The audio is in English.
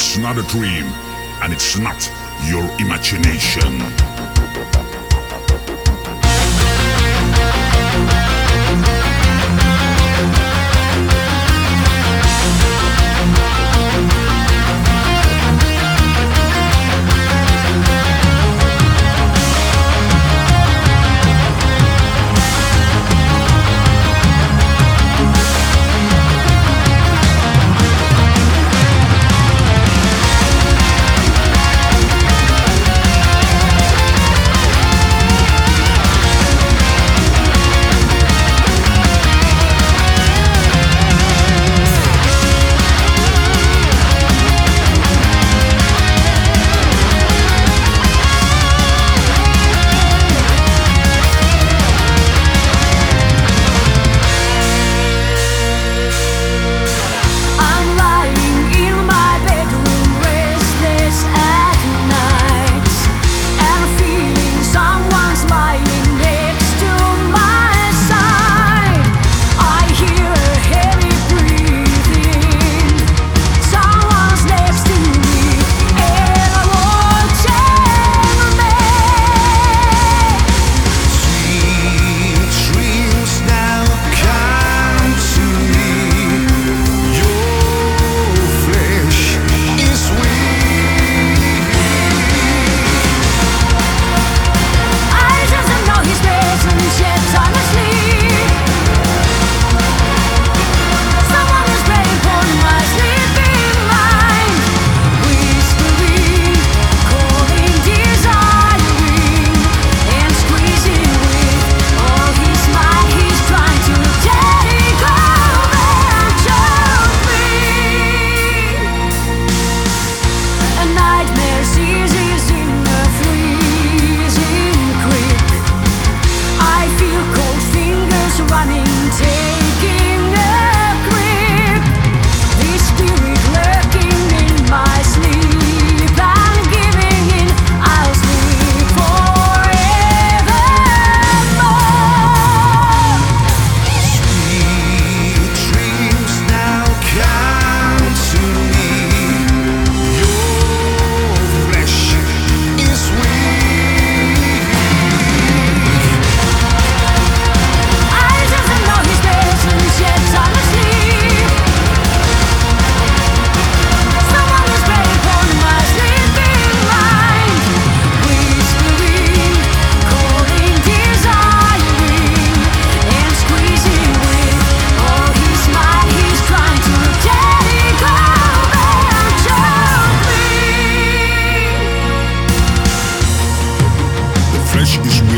It's not a dream, and it's not your imagination. 3 milyon şey.